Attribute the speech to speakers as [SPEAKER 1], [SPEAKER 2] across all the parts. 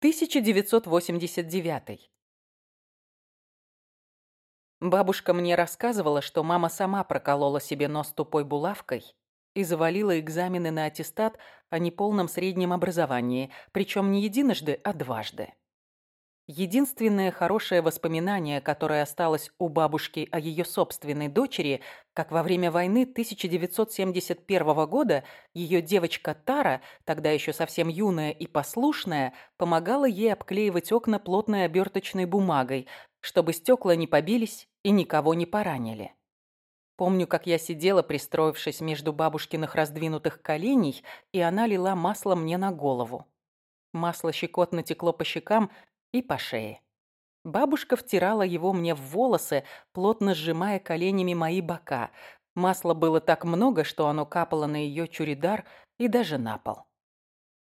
[SPEAKER 1] 1989. Бабушка мне рассказывала, что мама сама проколола себе нос тупой булавкой и завалила экзамены на аттестат о неполном среднем образовании, причем не единожды, а дважды. Единственное хорошее воспоминание, которое осталось у бабушки о ее собственной дочери, как во время войны 1971 года ее девочка Тара, тогда еще совсем юная и послушная, помогала ей обклеивать окна плотной оберточной бумагой, чтобы стекла не побились и никого не поранили. Помню, как я сидела, пристроившись между бабушкиных раздвинутых коленей, и она лила масло мне на голову. Масло щекотно текло по щекам, и по шее. Бабушка втирала его мне в волосы, плотно сжимая коленями мои бока. Масла было так много, что оно капало на ее чуридар и даже на пол.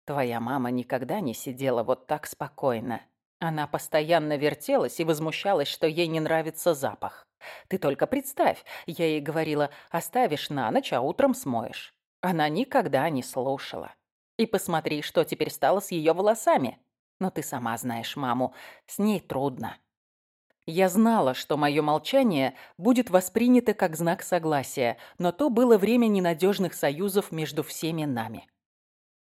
[SPEAKER 1] Твоя мама никогда не сидела вот так спокойно. Она постоянно вертелась и возмущалась, что ей не нравится запах. Ты только представь, я ей говорила, оставишь на ночь, а утром смоешь. Она никогда не слушала. И посмотри, что теперь стало с ее волосами. Но ты сама знаешь маму, с ней трудно. Я знала, что мое молчание будет воспринято как знак согласия, но то было время ненадежных союзов между всеми нами.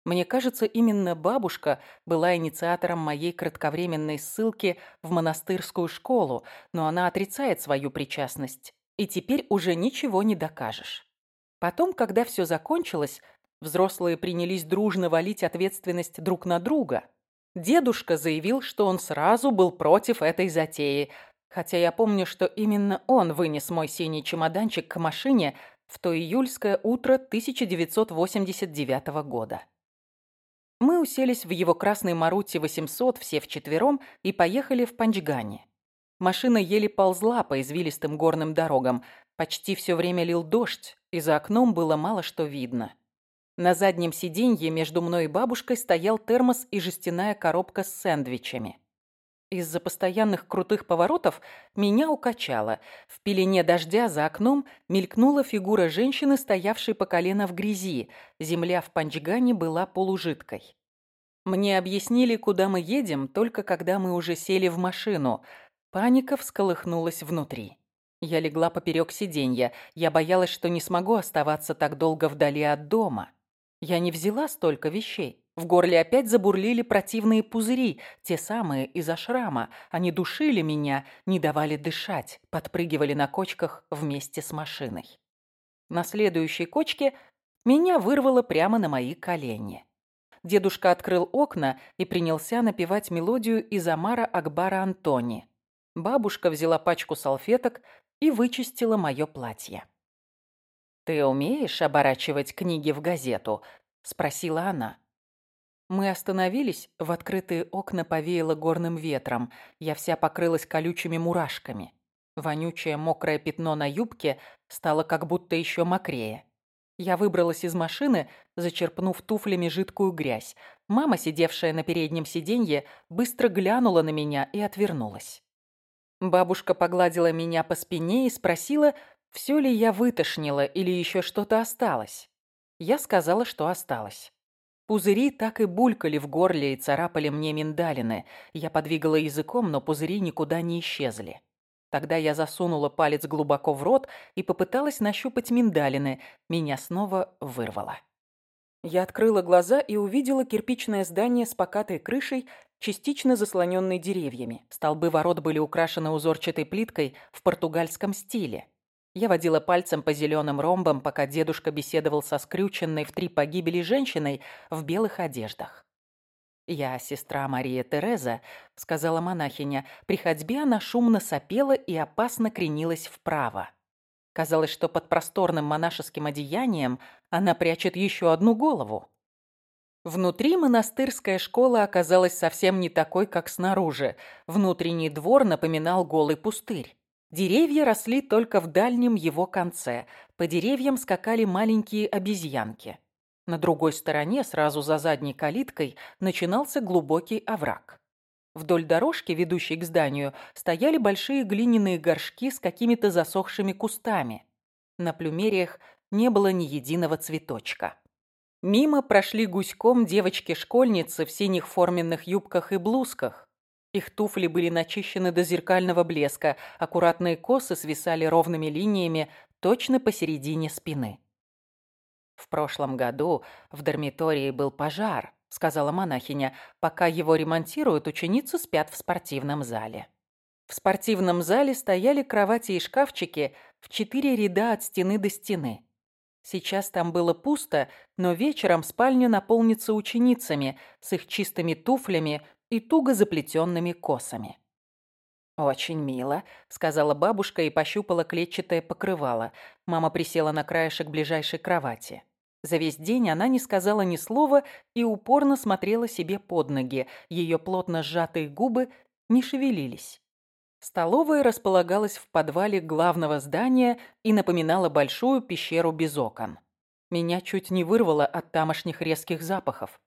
[SPEAKER 1] Мне кажется, именно бабушка была инициатором моей кратковременной ссылки в монастырскую школу, но она отрицает свою причастность, и теперь уже ничего не докажешь. Потом, когда все закончилось, взрослые принялись дружно валить ответственность друг на друга – Дедушка заявил, что он сразу был против этой затеи, хотя я помню, что именно он вынес мой синий чемоданчик к машине в то июльское утро 1989 года. Мы уселись в его красной Марути 800 все вчетвером и поехали в Панчгане. Машина еле ползла по извилистым горным дорогам. Почти все время лил дождь, и за окном было мало что видно. На заднем сиденье между мной и бабушкой стоял термос и жестяная коробка с сэндвичами. Из-за постоянных крутых поворотов меня укачало. В пелене дождя за окном мелькнула фигура женщины, стоявшей по колено в грязи. Земля в Панчгане была полужидкой. Мне объяснили, куда мы едем, только когда мы уже сели в машину. Паника всколыхнулась внутри. Я легла поперек сиденья. Я боялась, что не смогу оставаться так долго вдали от дома. Я не взяла столько вещей. В горле опять забурлили противные пузыри, те самые из-за шрама. Они душили меня, не давали дышать, подпрыгивали на кочках вместе с машиной. На следующей кочке меня вырвало прямо на мои колени. Дедушка открыл окна и принялся напевать мелодию из Амара Акбара Антони. Бабушка взяла пачку салфеток и вычистила мое платье. «Ты умеешь оборачивать книги в газету?» – спросила она. Мы остановились, в открытые окна повеяло горным ветром. Я вся покрылась колючими мурашками. Вонючее мокрое пятно на юбке стало как будто еще мокрее. Я выбралась из машины, зачерпнув туфлями жидкую грязь. Мама, сидевшая на переднем сиденье, быстро глянула на меня и отвернулась. Бабушка погладила меня по спине и спросила, все ли я вытошнила или еще что-то осталось? Я сказала, что осталось. Пузыри так и булькали в горле и царапали мне миндалины. Я подвигала языком, но пузыри никуда не исчезли. Тогда я засунула палец глубоко в рот и попыталась нащупать миндалины. Меня снова вырвало. Я открыла глаза и увидела кирпичное здание с покатой крышей, частично заслоненной деревьями. Столбы ворот были украшены узорчатой плиткой в португальском стиле. Я водила пальцем по зеленым ромбам, пока дедушка беседовал со скрюченной в три погибели женщиной в белых одеждах. «Я сестра Мария Тереза», — сказала монахиня. При ходьбе она шумно сопела и опасно кренилась вправо. Казалось, что под просторным монашеским одеянием она прячет еще одну голову. Внутри монастырская школа оказалась совсем не такой, как снаружи. Внутренний двор напоминал голый пустырь. Деревья росли только в дальнем его конце. По деревьям скакали маленькие обезьянки. На другой стороне, сразу за задней калиткой, начинался глубокий овраг. Вдоль дорожки, ведущей к зданию, стояли большие глиняные горшки с какими-то засохшими кустами. На плюмериях не было ни единого цветочка. Мимо прошли гуськом девочки-школьницы в синих форменных юбках и блузках. Их туфли были начищены до зеркального блеска, аккуратные косы свисали ровными линиями точно посередине спины. «В прошлом году в дармитории был пожар», — сказала монахиня. «Пока его ремонтируют, ученицы спят в спортивном зале». В спортивном зале стояли кровати и шкафчики в четыре ряда от стены до стены. Сейчас там было пусто, но вечером спальня наполнится ученицами с их чистыми туфлями и туго заплетенными косами. «Очень мило», — сказала бабушка и пощупала клетчатое покрывало. Мама присела на краешек ближайшей кровати. За весь день она не сказала ни слова и упорно смотрела себе под ноги. Ее плотно сжатые губы не шевелились. Столовая располагалась в подвале главного здания и напоминала большую пещеру без окон. Меня чуть не вырвало от тамошних резких запахов.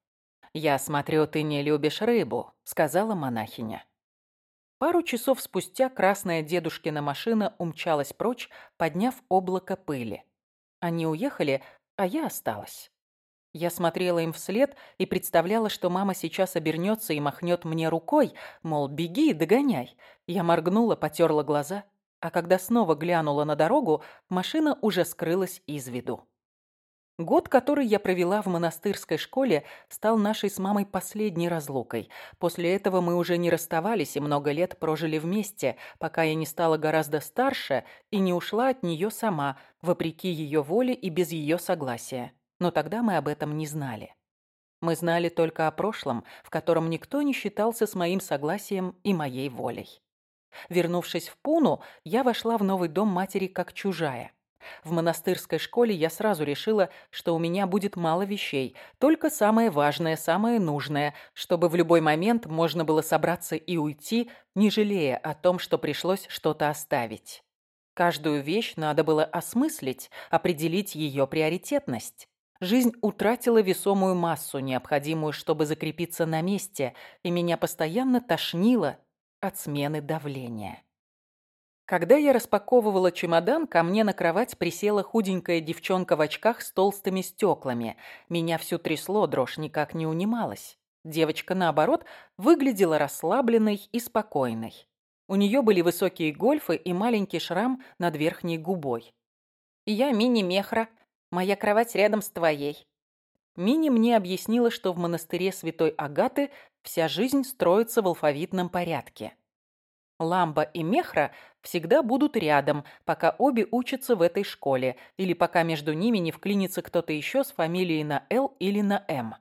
[SPEAKER 1] «Я смотрю, ты не любишь рыбу», — сказала монахиня. Пару часов спустя красная дедушкина машина умчалась прочь, подняв облако пыли. Они уехали, а я осталась. Я смотрела им вслед и представляла, что мама сейчас обернется и махнет мне рукой, мол, беги, догоняй. Я моргнула, потерла глаза, а когда снова глянула на дорогу, машина уже скрылась из виду. Год, который я провела в монастырской школе, стал нашей с мамой последней разлукой. После этого мы уже не расставались и много лет прожили вместе, пока я не стала гораздо старше и не ушла от нее сама, вопреки ее воле и без ее согласия но тогда мы об этом не знали. Мы знали только о прошлом, в котором никто не считался с моим согласием и моей волей. Вернувшись в Пуну, я вошла в новый дом матери как чужая. В монастырской школе я сразу решила, что у меня будет мало вещей, только самое важное, самое нужное, чтобы в любой момент можно было собраться и уйти, не жалея о том, что пришлось что-то оставить. Каждую вещь надо было осмыслить, определить ее приоритетность. Жизнь утратила весомую массу, необходимую, чтобы закрепиться на месте, и меня постоянно тошнило от смены давления. Когда я распаковывала чемодан, ко мне на кровать присела худенькая девчонка в очках с толстыми стеклами. Меня всю трясло, дрожь никак не унималась. Девочка, наоборот, выглядела расслабленной и спокойной. У нее были высокие гольфы и маленький шрам над верхней губой. «Я мини-мехра», Моя кровать рядом с твоей». Мини мне объяснила, что в монастыре Святой Агаты вся жизнь строится в алфавитном порядке. Ламба и Мехра всегда будут рядом, пока обе учатся в этой школе, или пока между ними не вклинится кто-то еще с фамилией на «Л» или на «М».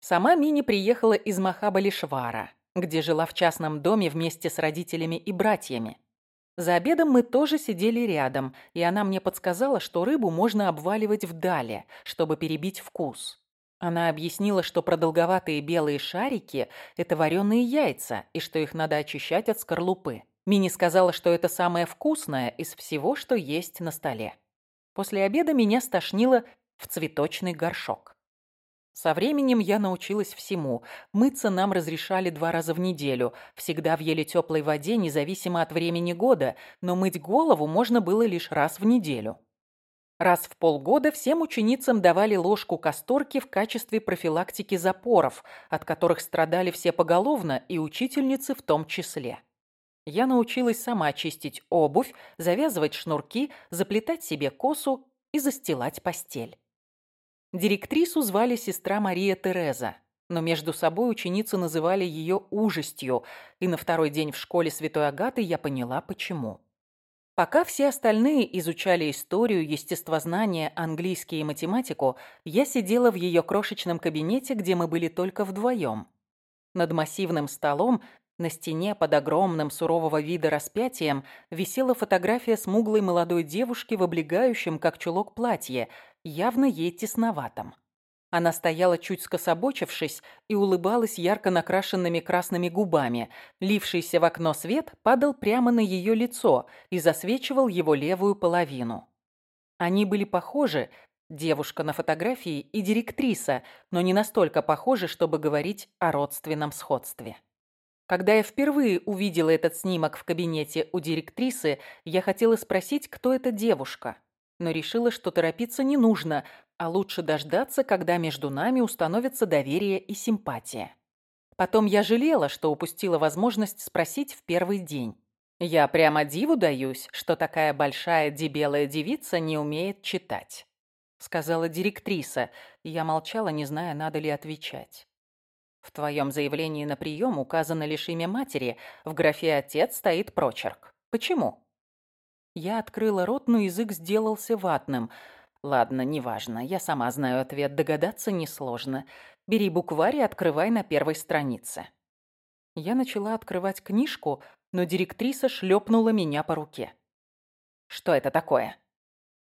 [SPEAKER 1] Сама Мини приехала из Махабалишвара, где жила в частном доме вместе с родителями и братьями. За обедом мы тоже сидели рядом, и она мне подсказала, что рыбу можно обваливать вдали, чтобы перебить вкус. Она объяснила, что продолговатые белые шарики – это вареные яйца, и что их надо очищать от скорлупы. Мини сказала, что это самое вкусное из всего, что есть на столе. После обеда меня стошнило в цветочный горшок. Со временем я научилась всему. Мыться нам разрешали два раза в неделю, всегда в еле теплой воде, независимо от времени года, но мыть голову можно было лишь раз в неделю. Раз в полгода всем ученицам давали ложку касторки в качестве профилактики запоров, от которых страдали все поголовно и учительницы в том числе. Я научилась сама чистить обувь, завязывать шнурки, заплетать себе косу и застилать постель. Директрису звали сестра Мария Тереза, но между собой ученицы называли ее ужастью, и на второй день в школе Святой Агаты я поняла, почему. Пока все остальные изучали историю, естествознание, английский и математику, я сидела в ее крошечном кабинете, где мы были только вдвоем. Над массивным столом на стене под огромным сурового вида распятием висела фотография смуглой молодой девушки в облегающем, как чулок, платье – явно ей тесноватом. Она стояла чуть скособочившись и улыбалась ярко накрашенными красными губами. Лившийся в окно свет падал прямо на ее лицо и засвечивал его левую половину. Они были похожи, девушка на фотографии и директриса, но не настолько похожи, чтобы говорить о родственном сходстве. Когда я впервые увидела этот снимок в кабинете у директрисы, я хотела спросить, кто эта девушка но решила, что торопиться не нужно, а лучше дождаться, когда между нами установится доверие и симпатия. Потом я жалела, что упустила возможность спросить в первый день. Я прямо диву даюсь, что такая большая дебелая девица не умеет читать. Сказала директриса, я молчала, не зная, надо ли отвечать. В твоем заявлении на прием указано лишь имя матери, в графе «отец» стоит прочерк. Почему? Я открыла рот, но язык сделался ватным. Ладно, неважно, я сама знаю ответ, догадаться несложно. Бери букварь и открывай на первой странице. Я начала открывать книжку, но директриса шлепнула меня по руке. «Что это такое?»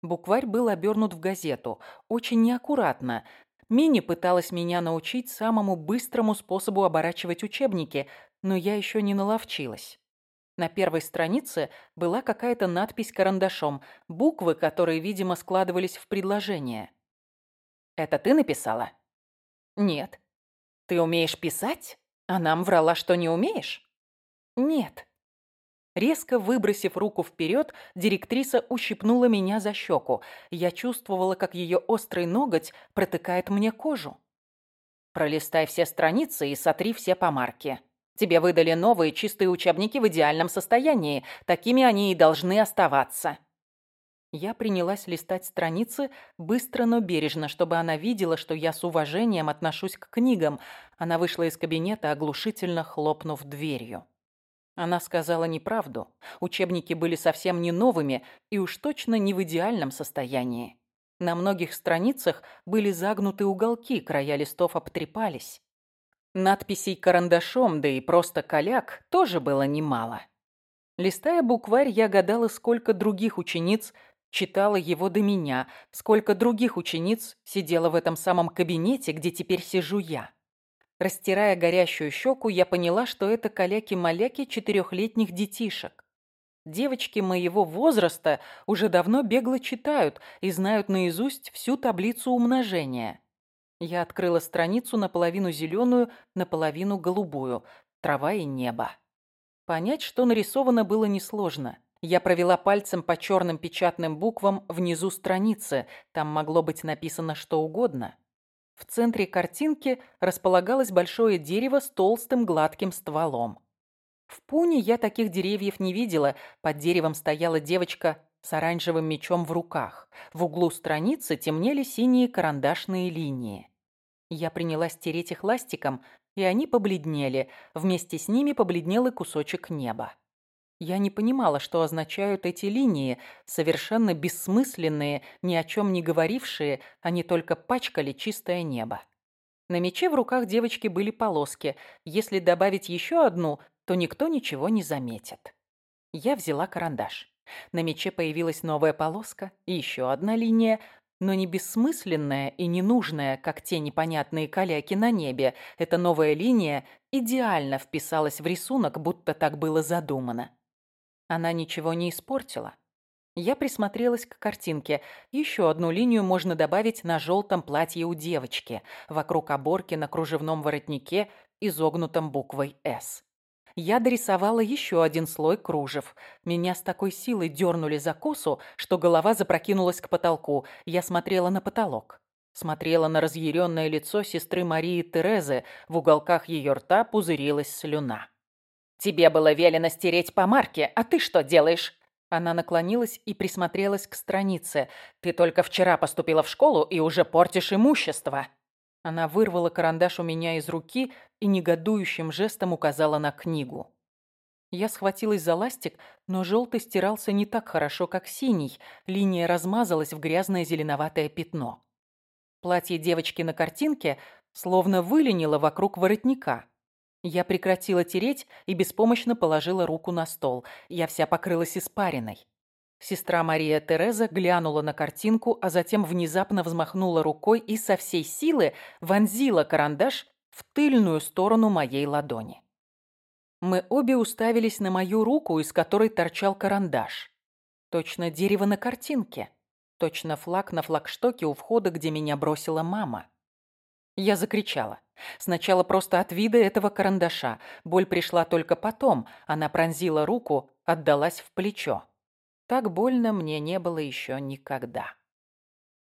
[SPEAKER 1] Букварь был обернут в газету. Очень неаккуратно. Мини пыталась меня научить самому быстрому способу оборачивать учебники, но я еще не наловчилась. На первой странице была какая-то надпись карандашом, буквы, которые, видимо, складывались в предложение. «Это ты написала?» «Нет». «Ты умеешь писать? А нам врала, что не умеешь?» «Нет». Резко выбросив руку вперед, директриса ущипнула меня за щеку. Я чувствовала, как ее острый ноготь протыкает мне кожу. «Пролистай все страницы и сотри все помарки. Тебе выдали новые чистые учебники в идеальном состоянии. Такими они и должны оставаться». Я принялась листать страницы быстро, но бережно, чтобы она видела, что я с уважением отношусь к книгам. Она вышла из кабинета, оглушительно хлопнув дверью. Она сказала неправду. Учебники были совсем не новыми и уж точно не в идеальном состоянии. На многих страницах были загнуты уголки, края листов обтрепались. Надписей карандашом, да и просто коляк, тоже было немало. Листая букварь, я гадала, сколько других учениц читала его до меня, сколько других учениц сидело в этом самом кабинете, где теперь сижу я. Растирая горящую щеку, я поняла, что это каляки-маляки четырехлетних детишек. Девочки моего возраста уже давно бегло читают и знают наизусть всю таблицу умножения. Я открыла страницу наполовину зеленую, наполовину голубую. Трава и небо. Понять, что нарисовано, было несложно. Я провела пальцем по черным печатным буквам внизу страницы. Там могло быть написано что угодно. В центре картинки располагалось большое дерево с толстым гладким стволом. В Пуне я таких деревьев не видела. Под деревом стояла девочка с оранжевым мечом в руках. В углу страницы темнели синие карандашные линии. Я принялась тереть их ластиком, и они побледнели. Вместе с ними побледнел и кусочек неба. Я не понимала, что означают эти линии, совершенно бессмысленные, ни о чем не говорившие, они только пачкали чистое небо. На мече в руках девочки были полоски. Если добавить еще одну, то никто ничего не заметит. Я взяла карандаш. На мече появилась новая полоска и еще одна линия, но не бессмысленная и ненужная, как те непонятные каляки на небе. Эта новая линия идеально вписалась в рисунок, будто так было задумано. Она ничего не испортила. Я присмотрелась к картинке. Еще одну линию можно добавить на желтом платье у девочки, вокруг оборки на кружевном воротнике, изогнутом буквой «С». Я дорисовала еще один слой кружев. Меня с такой силой дернули за косу, что голова запрокинулась к потолку. Я смотрела на потолок. Смотрела на разъяренное лицо сестры Марии Терезы. В уголках ее рта пузырилась слюна. «Тебе было велено стереть по марке, а ты что делаешь?» Она наклонилась и присмотрелась к странице. «Ты только вчера поступила в школу и уже портишь имущество». Она вырвала карандаш у меня из руки и негодующим жестом указала на книгу. Я схватилась за ластик, но желтый стирался не так хорошо, как синий. Линия размазалась в грязное зеленоватое пятно. Платье девочки на картинке словно выленило вокруг воротника. Я прекратила тереть и беспомощно положила руку на стол. Я вся покрылась испариной. Сестра Мария Тереза глянула на картинку, а затем внезапно взмахнула рукой и со всей силы вонзила карандаш в тыльную сторону моей ладони. Мы обе уставились на мою руку, из которой торчал карандаш. Точно дерево на картинке. Точно флаг на флагштоке у входа, где меня бросила мама. Я закричала. Сначала просто от вида этого карандаша. Боль пришла только потом. Она пронзила руку, отдалась в плечо. Так больно мне не было еще никогда.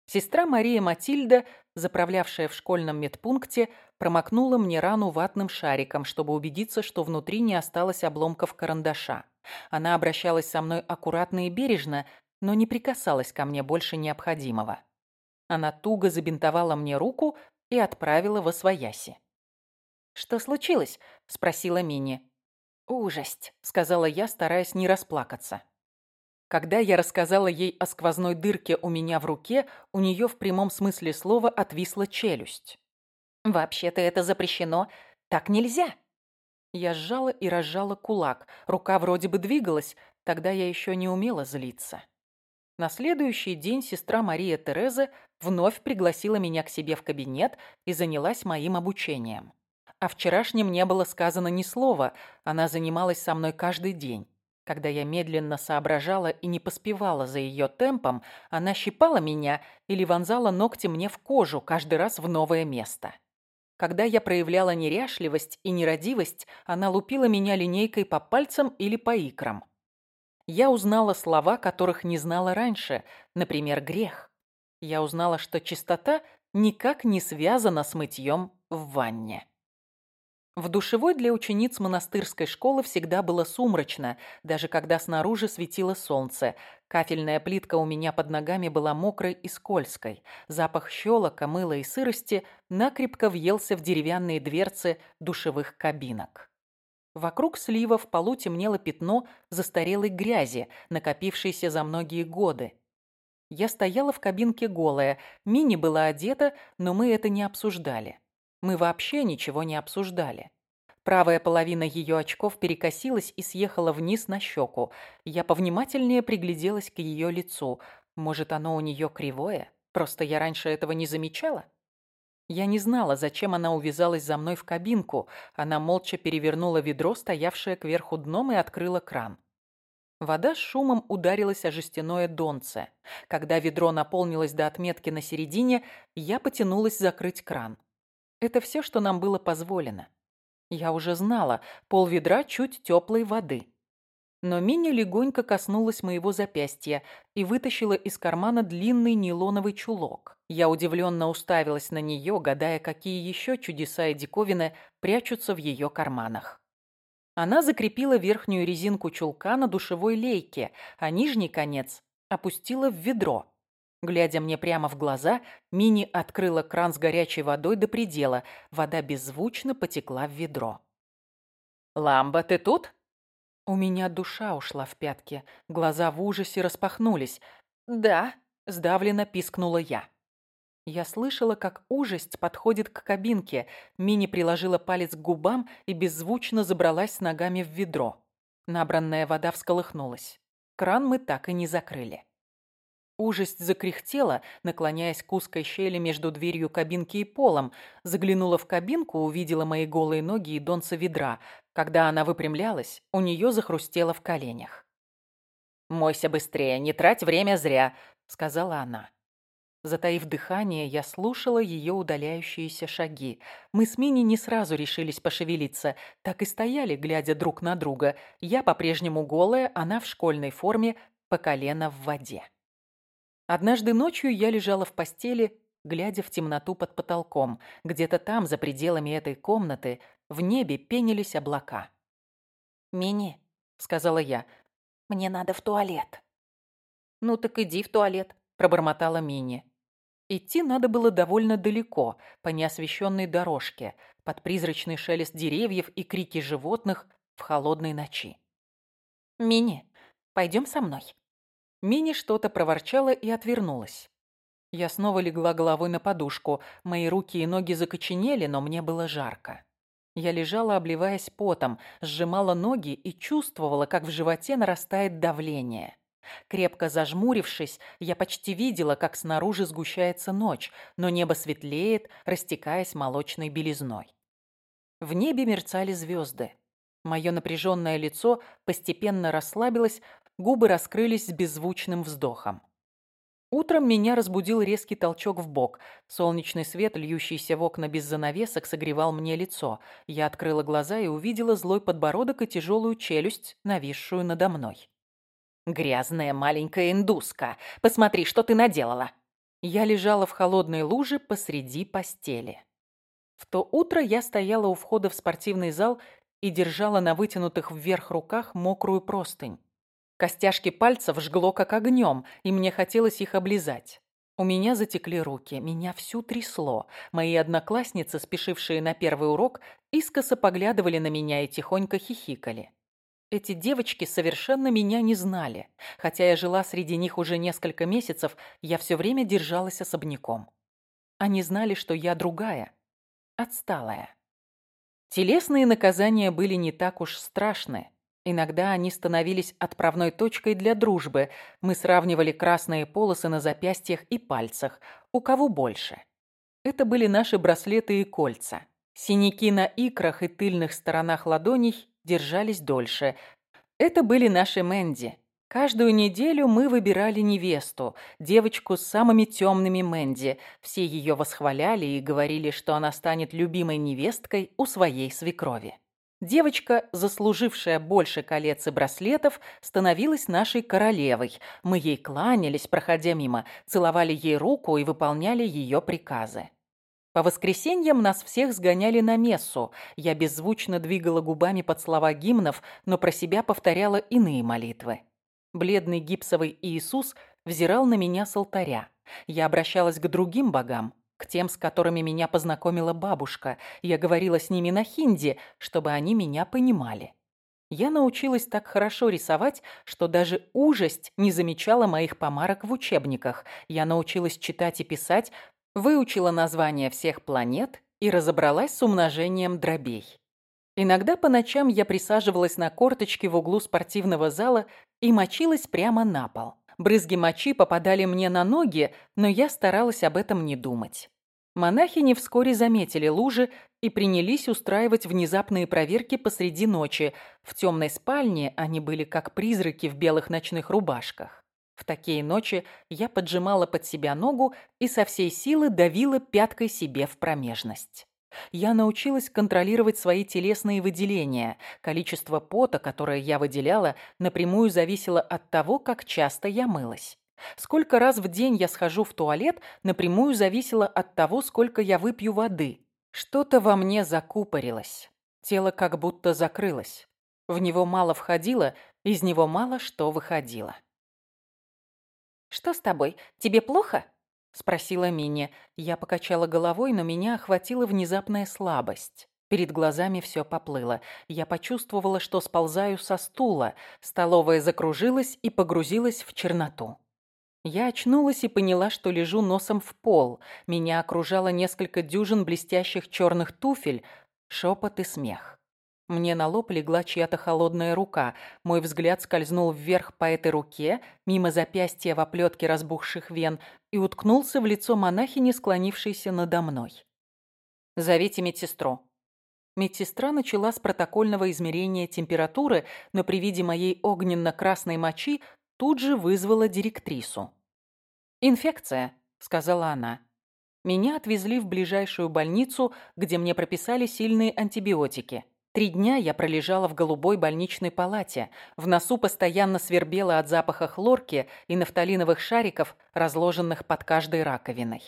[SPEAKER 1] Сестра Мария Матильда, заправлявшая в школьном медпункте, промокнула мне рану ватным шариком, чтобы убедиться, что внутри не осталось обломков карандаша. Она обращалась со мной аккуратно и бережно, но не прикасалась ко мне больше необходимого. Она туго забинтовала мне руку и отправила во свояси. «Что случилось?» – спросила Мини. «Ужасть», – сказала я, стараясь не расплакаться. Когда я рассказала ей о сквозной дырке у меня в руке, у нее в прямом смысле слова отвисла челюсть. «Вообще-то это запрещено. Так нельзя». Я сжала и разжала кулак. Рука вроде бы двигалась, тогда я еще не умела злиться. На следующий день сестра Мария Тереза вновь пригласила меня к себе в кабинет и занялась моим обучением. О вчерашнем не было сказано ни слова, она занималась со мной каждый день. Когда я медленно соображала и не поспевала за ее темпом, она щипала меня или вонзала ногти мне в кожу, каждый раз в новое место. Когда я проявляла неряшливость и нерадивость, она лупила меня линейкой по пальцам или по икрам. Я узнала слова, которых не знала раньше, например, грех. Я узнала, что чистота никак не связана с мытьем в ванне. В душевой для учениц монастырской школы всегда было сумрачно, даже когда снаружи светило солнце. Кафельная плитка у меня под ногами была мокрой и скользкой. Запах щелока, мыла и сырости накрепко въелся в деревянные дверцы душевых кабинок. Вокруг слива в полу темнело пятно застарелой грязи, накопившейся за многие годы. Я стояла в кабинке голая, Мини была одета, но мы это не обсуждали. Мы вообще ничего не обсуждали. Правая половина ее очков перекосилась и съехала вниз на щеку. Я повнимательнее пригляделась к ее лицу. Может, оно у нее кривое? Просто я раньше этого не замечала? Я не знала, зачем она увязалась за мной в кабинку. Она молча перевернула ведро, стоявшее кверху дном, и открыла кран. Вода с шумом ударилась о жестяное донце. Когда ведро наполнилось до отметки на середине, я потянулась закрыть кран. Это все, что нам было позволено. Я уже знала, пол ведра чуть теплой воды. Но Миня легонько коснулась моего запястья и вытащила из кармана длинный нейлоновый чулок. Я удивленно уставилась на нее, гадая, какие еще чудеса и диковины прячутся в ее карманах. Она закрепила верхнюю резинку чулка на душевой лейке, а нижний конец опустила в ведро. Глядя мне прямо в глаза, Мини открыла кран с горячей водой до предела. Вода беззвучно потекла в ведро. «Ламба, ты тут?» У меня душа ушла в пятки. Глаза в ужасе распахнулись. «Да», — сдавленно пискнула я. Я слышала, как ужасть подходит к кабинке. Мини приложила палец к губам и беззвучно забралась с ногами в ведро. Набранная вода всколыхнулась. Кран мы так и не закрыли. Ужасть закряхтела, наклоняясь к узкой щели между дверью кабинки и полом. Заглянула в кабинку, увидела мои голые ноги и донца ведра. Когда она выпрямлялась, у нее захрустело в коленях. «Мойся быстрее, не трать время зря», — сказала она. Затаив дыхание, я слушала ее удаляющиеся шаги. Мы с Мини не сразу решились пошевелиться, так и стояли, глядя друг на друга. Я по-прежнему голая, она в школьной форме, по колено в воде. Однажды ночью я лежала в постели, глядя в темноту под потолком. Где-то там, за пределами этой комнаты, в небе пенились облака. «Мини», — сказала я, — «мне надо в туалет». «Ну так иди в туалет», — пробормотала Мини. Идти надо было довольно далеко, по неосвещенной дорожке, под призрачный шелест деревьев и крики животных в холодной ночи. «Мини, пойдем со мной?» Мини что-то проворчала и отвернулась. Я снова легла головой на подушку. Мои руки и ноги закоченели, но мне было жарко. Я лежала, обливаясь потом, сжимала ноги и чувствовала, как в животе нарастает давление. Крепко зажмурившись, я почти видела, как снаружи сгущается ночь, но небо светлеет, растекаясь молочной белизной. В небе мерцали звезды. Мое напряженное лицо постепенно расслабилось, Губы раскрылись с беззвучным вздохом. Утром меня разбудил резкий толчок в бок. Солнечный свет, льющийся в окна без занавесок, согревал мне лицо. Я открыла глаза и увидела злой подбородок и тяжелую челюсть, нависшую надо мной. «Грязная маленькая индуска! Посмотри, что ты наделала!» Я лежала в холодной луже посреди постели. В то утро я стояла у входа в спортивный зал и держала на вытянутых вверх руках мокрую простынь. Костяшки пальцев жгло как огнем, и мне хотелось их облизать. У меня затекли руки, меня всю трясло. Мои одноклассницы, спешившие на первый урок, искоса поглядывали на меня и тихонько хихикали. Эти девочки совершенно меня не знали. Хотя я жила среди них уже несколько месяцев, я все время держалась особняком. Они знали, что я другая, отсталая. Телесные наказания были не так уж страшны. Иногда они становились отправной точкой для дружбы. Мы сравнивали красные полосы на запястьях и пальцах. У кого больше? Это были наши браслеты и кольца. Синяки на икрах и тыльных сторонах ладоней держались дольше. Это были наши Мэнди. Каждую неделю мы выбирали невесту, девочку с самыми темными Мэнди. Все ее восхваляли и говорили, что она станет любимой невесткой у своей свекрови. Девочка, заслужившая больше колец и браслетов, становилась нашей королевой. Мы ей кланялись, проходя мимо, целовали ей руку и выполняли ее приказы. По воскресеньям нас всех сгоняли на мессу. Я беззвучно двигала губами под слова гимнов, но про себя повторяла иные молитвы. Бледный гипсовый Иисус взирал на меня с алтаря. Я обращалась к другим богам, к тем, с которыми меня познакомила бабушка. Я говорила с ними на хинди, чтобы они меня понимали. Я научилась так хорошо рисовать, что даже ужасть не замечала моих помарок в учебниках. Я научилась читать и писать, выучила названия всех планет и разобралась с умножением дробей. Иногда по ночам я присаживалась на корточки в углу спортивного зала и мочилась прямо на пол. Брызги мочи попадали мне на ноги, но я старалась об этом не думать. Монахини вскоре заметили лужи и принялись устраивать внезапные проверки посреди ночи. В темной спальне они были как призраки в белых ночных рубашках. В такие ночи я поджимала под себя ногу и со всей силы давила пяткой себе в промежность. Я научилась контролировать свои телесные выделения. Количество пота, которое я выделяла, напрямую зависело от того, как часто я мылась. Сколько раз в день я схожу в туалет, напрямую зависело от того, сколько я выпью воды. Что-то во мне закупорилось. Тело как будто закрылось. В него мало входило, из него мало что выходило.
[SPEAKER 2] «Что с тобой? Тебе плохо?»
[SPEAKER 1] – спросила Миня. Я покачала головой, но меня охватила внезапная слабость. Перед глазами все поплыло. Я почувствовала, что сползаю со стула. Столовая закружилась и погрузилась в черноту. Я очнулась и поняла, что лежу носом в пол. Меня окружало несколько дюжин блестящих черных туфель, шепот и смех. Мне на лоб легла чья-то холодная рука. Мой взгляд скользнул вверх по этой руке, мимо запястья в оплетке разбухших вен, и уткнулся в лицо монахини, склонившейся надо мной. «Зовите медсестру». Медсестра начала с протокольного измерения температуры, но при виде моей огненно-красной мочи тут же вызвала директрису. «Инфекция», — сказала она. Меня отвезли в ближайшую больницу, где мне прописали сильные антибиотики. Три дня я пролежала в голубой больничной палате. В носу постоянно свербело от запаха хлорки и нафталиновых шариков, разложенных под каждой раковиной.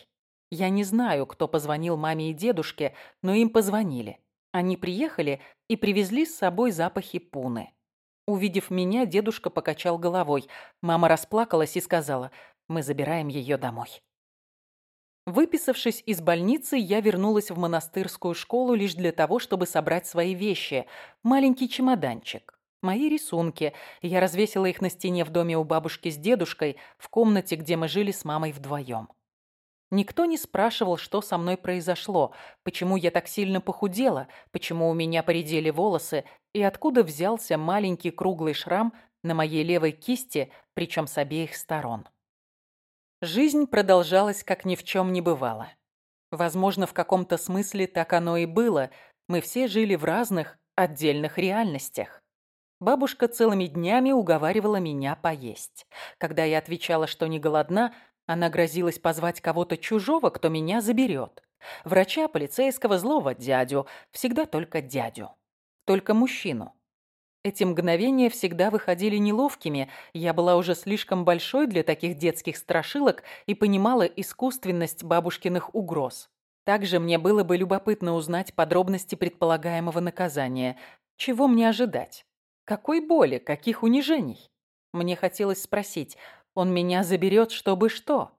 [SPEAKER 1] Я не знаю, кто позвонил маме и дедушке, но им позвонили. Они приехали и привезли с собой запахи пуны. Увидев меня, дедушка покачал головой. Мама расплакалась и сказала, «Мы забираем ее домой». Выписавшись из больницы, я вернулась в монастырскую школу лишь для того, чтобы собрать свои вещи. Маленький чемоданчик. Мои рисунки. Я развесила их на стене в доме у бабушки с дедушкой, в комнате, где мы жили с мамой вдвоем. Никто не спрашивал, что со мной произошло, почему я так сильно похудела, почему у меня поредели волосы и откуда взялся маленький круглый шрам на моей левой кисти, причем с обеих сторон. Жизнь продолжалась, как ни в чем не бывало. Возможно, в каком-то смысле так оно и было. Мы все жили в разных, отдельных реальностях. Бабушка целыми днями уговаривала меня поесть. Когда я отвечала, что не голодна, она грозилась позвать кого-то чужого, кто меня заберет. Врача, полицейского, злого дядю. Всегда только дядю. Только мужчину. Эти мгновения всегда выходили неловкими. Я была уже слишком большой для таких детских страшилок и понимала искусственность бабушкиных угроз. Также мне было бы любопытно узнать подробности предполагаемого наказания. Чего мне ожидать? Какой боли, каких унижений? Мне хотелось спросить, он меня заберет, чтобы что?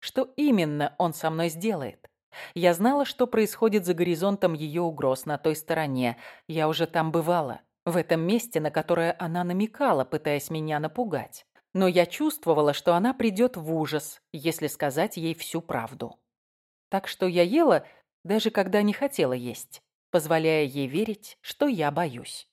[SPEAKER 1] Что именно он со мной сделает? Я знала, что происходит за горизонтом ее угроз на той стороне. Я уже там бывала, в этом месте, на которое она намекала, пытаясь меня напугать. Но я чувствовала, что она придет в ужас, если сказать ей всю правду. Так что я ела, даже когда не хотела есть, позволяя ей верить, что я боюсь.